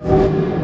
you.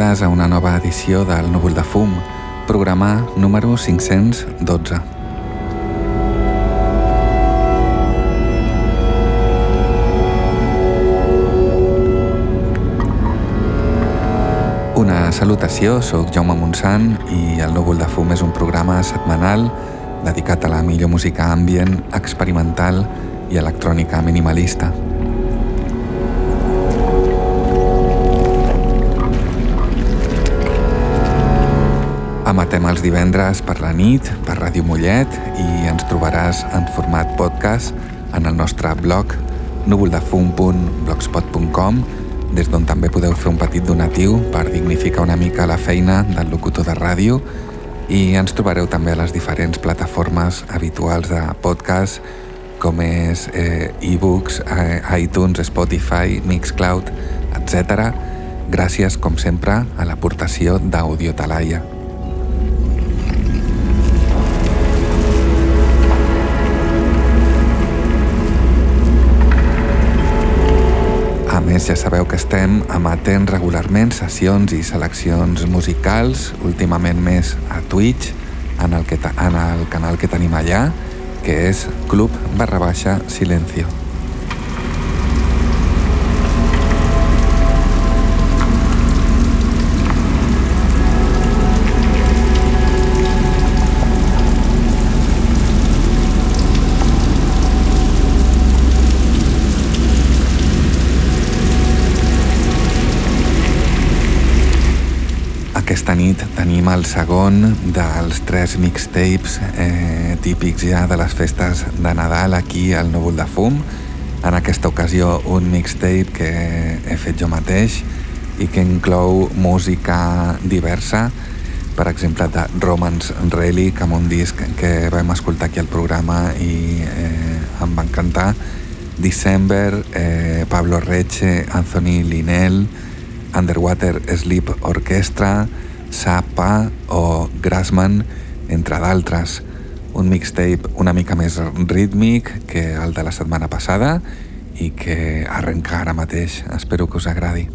Benvingudes a una nova edició del Núvol de Fum, programa número 512. Una salutació, sóc Jaume Montsant i el Núvol de Fum és un programa setmanal dedicat a la millor música ambient, experimental i electrònica minimalista. Emetem els divendres per la nit, per Ràdio Mollet i ens trobaràs en format podcast en el nostre blog núvoldefum.blogspot.com des d'on també podeu fer un petit donatiu per dignificar una mica la feina del locutor de ràdio i ens trobareu també a les diferents plataformes habituals de podcast com és eh, e-books, eh, iTunes, Spotify, Mixcloud, etc. Gràcies, com sempre, a l'aportació d'Audio Talaia. Més, ja sabeu que estem emetent regularment sessions i seleccions musicals, últimament més a Twitch, en el, que en el canal que tenim allà, que és club barra baixa silencio. Tenim el segon dels tres mixtapes eh, típics ja de les festes de Nadal aquí al Núvol de Fum. En aquesta ocasió un mixtape que he fet jo mateix i que inclou música diversa, per exemple de Romance Relic, amb un disc que vam escoltar aquí al programa i eh, em va encantar, December, eh, Pablo Reche, Anthony Linell, Underwater Sleep Orchestra, Sapa o Grassman, entre d'altres. Un mixtape una mica més rítmic que el de la setmana passada i que arrenca ara mateix. Espero que us agradi.